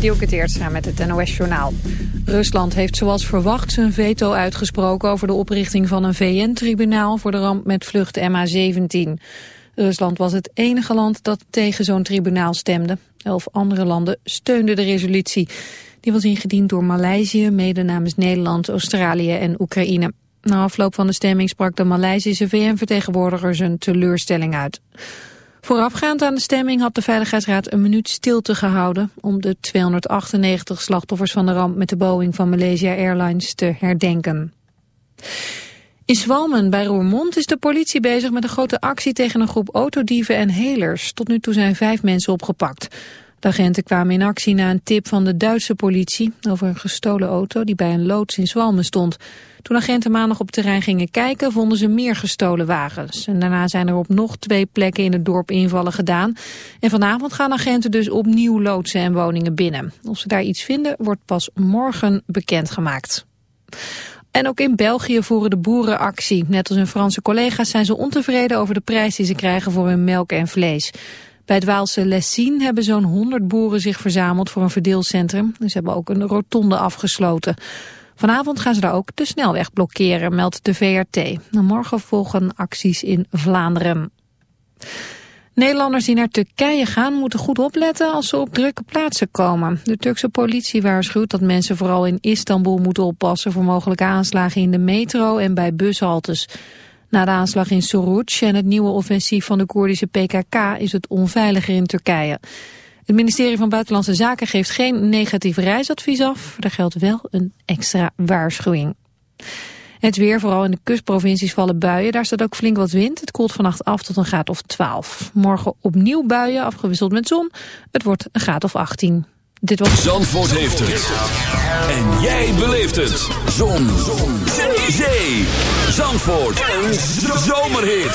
Dielke Teertstra met het NOS-journaal. Rusland heeft zoals verwacht zijn veto uitgesproken over de oprichting van een VN-tribunaal voor de ramp met vlucht MH17. Rusland was het enige land dat tegen zo'n tribunaal stemde. Elf andere landen steunden de resolutie. Die was ingediend door Maleisië, mede namens Nederland, Australië en Oekraïne. Na afloop van de stemming sprak de Maleisische VN-vertegenwoordiger zijn teleurstelling uit. Voorafgaand aan de stemming had de Veiligheidsraad een minuut stilte gehouden om de 298 slachtoffers van de ramp met de Boeing van Malaysia Airlines te herdenken. In Zwalmen bij Roermond is de politie bezig met een grote actie tegen een groep autodieven en helers. Tot nu toe zijn vijf mensen opgepakt. De agenten kwamen in actie na een tip van de Duitse politie over een gestolen auto die bij een loods in Zwalmen stond. Toen agenten maandag op terrein gingen kijken vonden ze meer gestolen wagens. En daarna zijn er op nog twee plekken in het dorp invallen gedaan. En vanavond gaan agenten dus opnieuw loodsen en woningen binnen. Of ze daar iets vinden wordt pas morgen bekendgemaakt. En ook in België voeren de boeren actie. Net als hun Franse collega's zijn ze ontevreden over de prijs die ze krijgen voor hun melk en vlees. Bij het Waalse Lessien hebben zo'n 100 boeren zich verzameld voor een verdeelcentrum. Ze hebben ook een rotonde afgesloten. Vanavond gaan ze daar ook de snelweg blokkeren, meldt de VRT. Morgen volgen acties in Vlaanderen. Nederlanders die naar Turkije gaan moeten goed opletten als ze op drukke plaatsen komen. De Turkse politie waarschuwt dat mensen vooral in Istanbul moeten oppassen voor mogelijke aanslagen in de metro en bij bushaltes. Na de aanslag in Suruc en het nieuwe offensief van de Koerdische PKK is het onveiliger in Turkije. Het ministerie van Buitenlandse Zaken geeft geen negatief reisadvies af. Er geldt wel een extra waarschuwing. Het weer, vooral in de kustprovincies vallen buien. Daar staat ook flink wat wind. Het koelt vannacht af tot een graad of 12. Morgen opnieuw buien, afgewisseld met zon. Het wordt een graad of 18. Dit was... Zandvoort heeft het. En jij beleeft het. Zon. zon. Zee. Zandvoort. Een zomerhit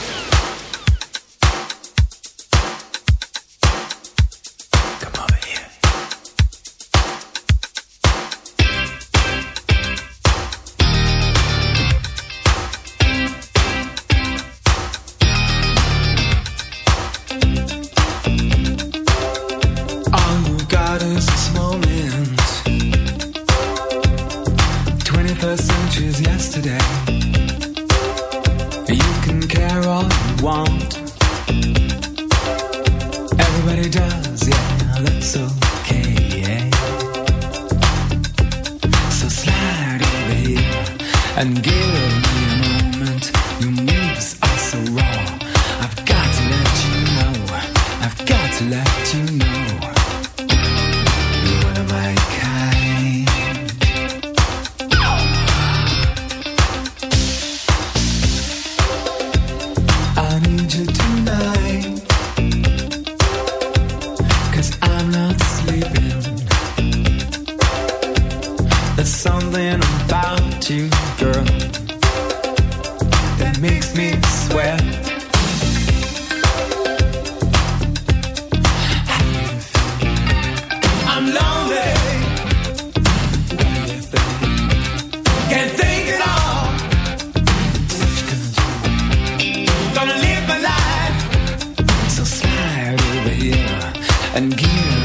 and give.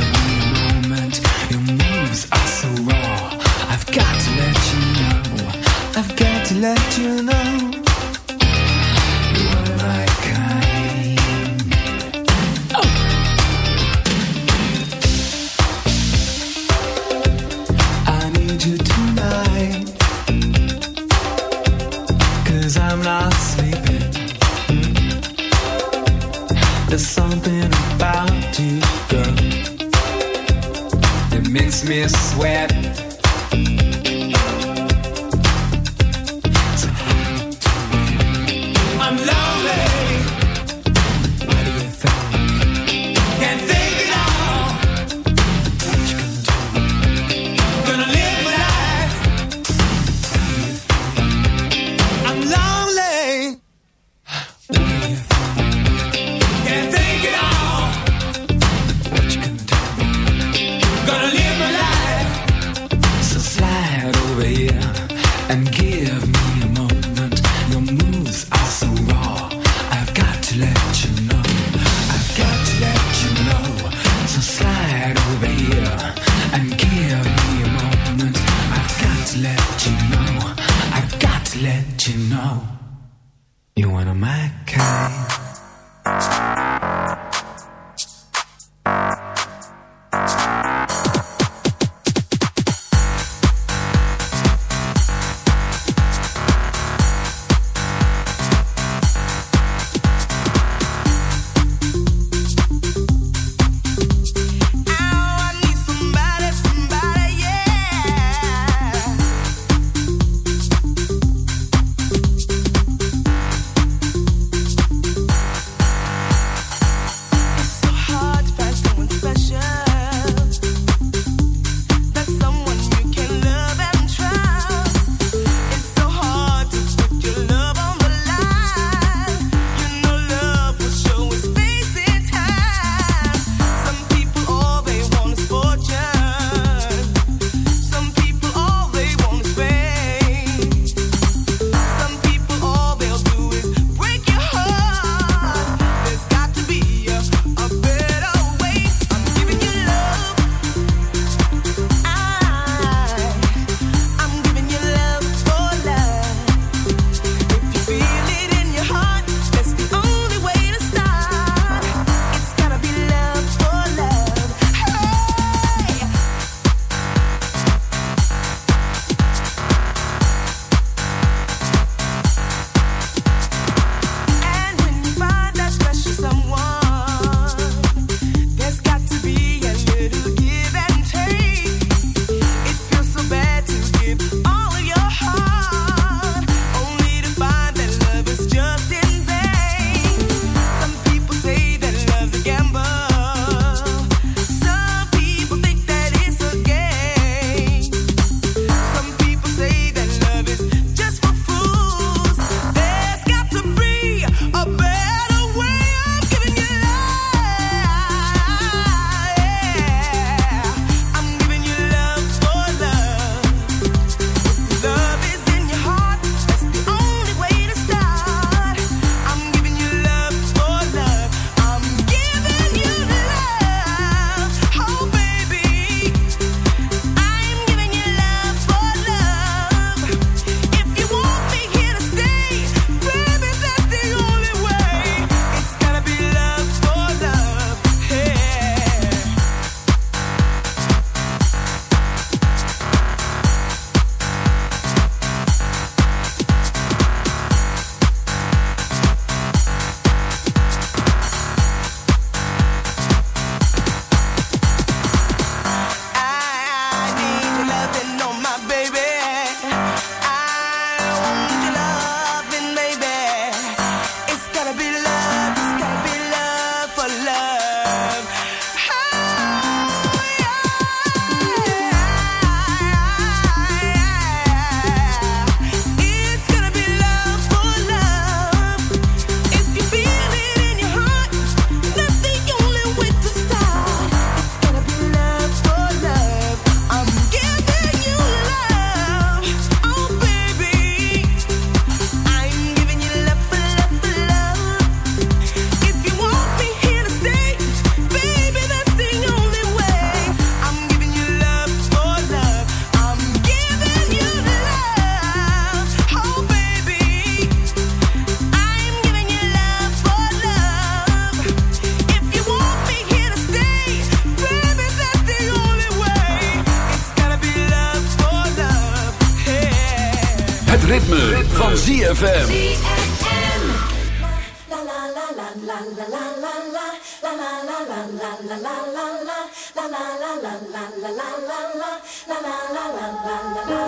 la la la.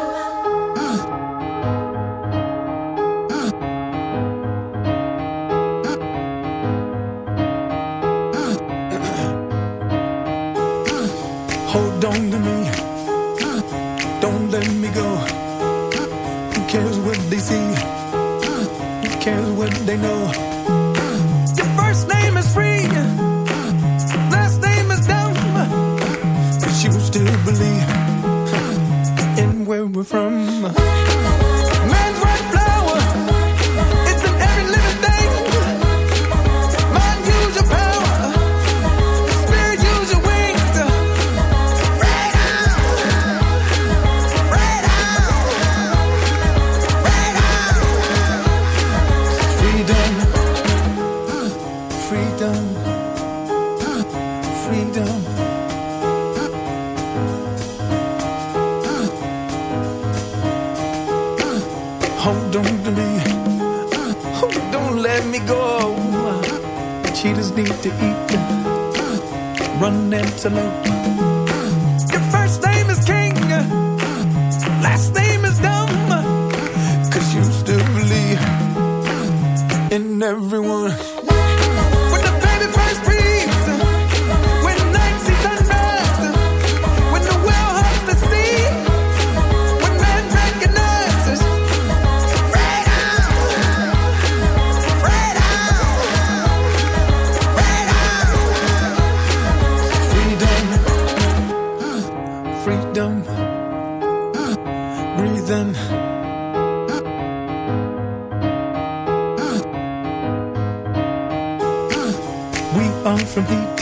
on from heat.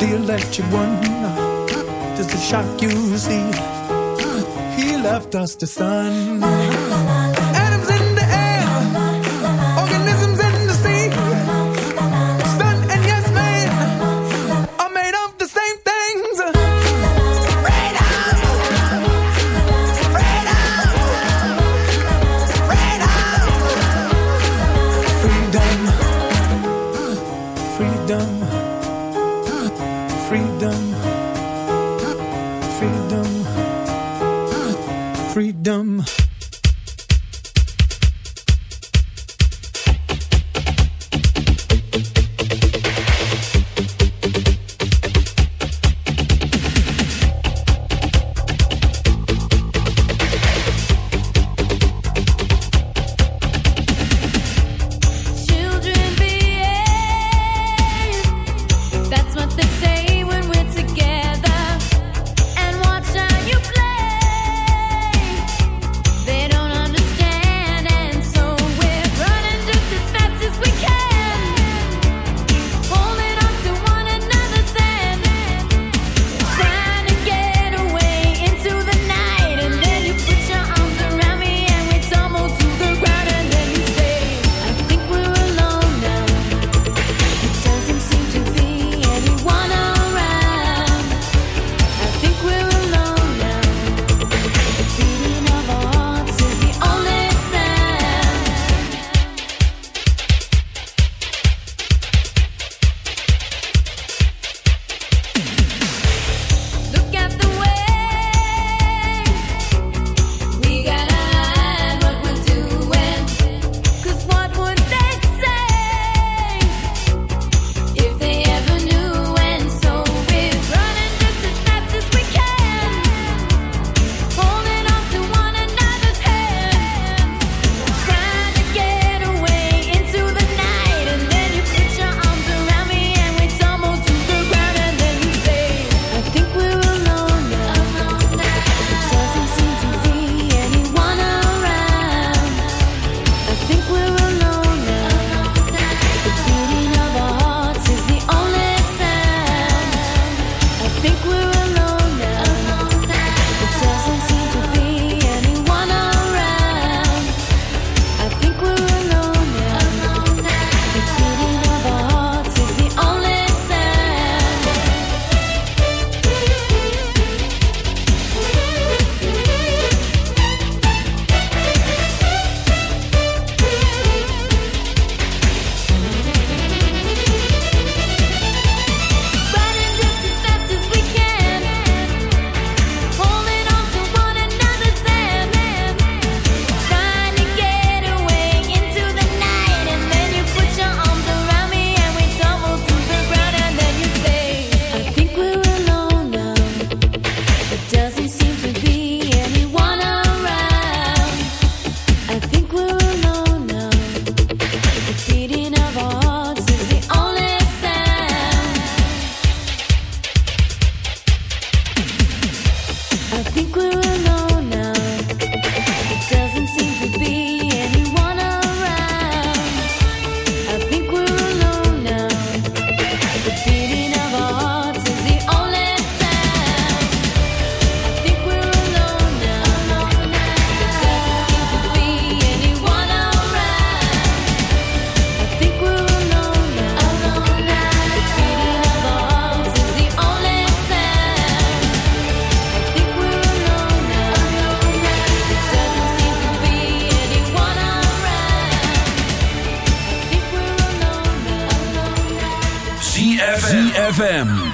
The electric one, just a shock you see. He left us the sun.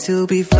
to be free.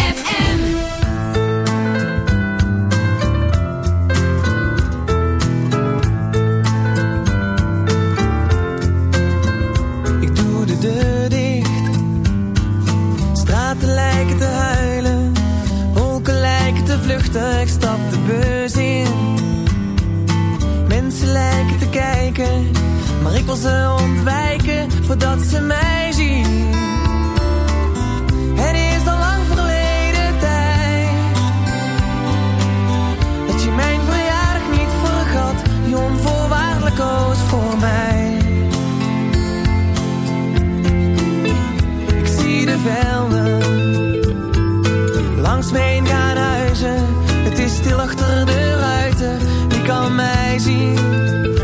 Langs me heen gaan huizen, het is stil achter de ruiten. Wie kan mij zien?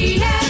Yeah.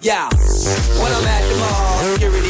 Yeah, when I'm at the mall, security